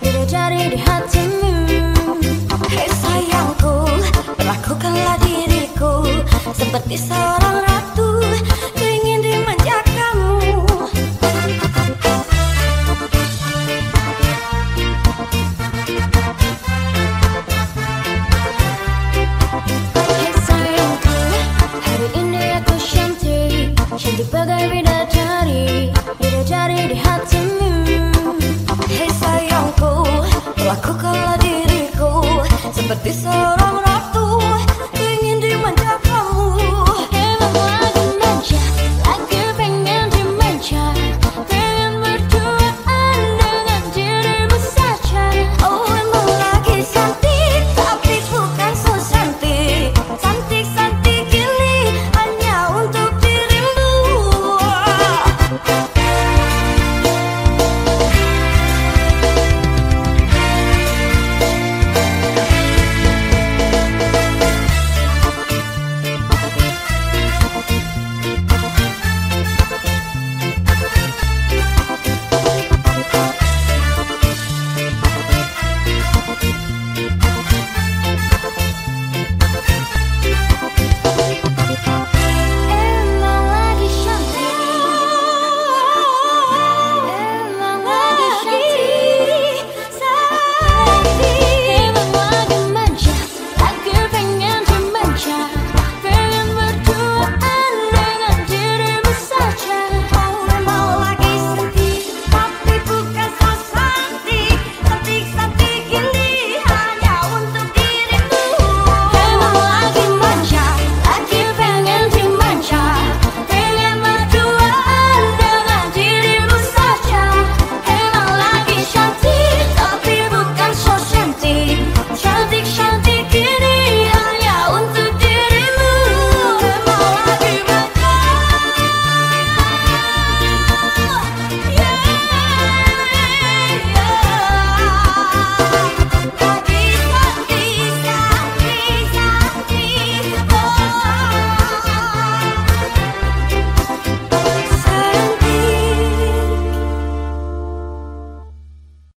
Bila jari di hatimu Hei sayangku Perlakukanlah diriku. Seperti seorang ratu Ingin dimanja kamu Hei sayangku Hari ini aku cantik Cantik bagai bidang This all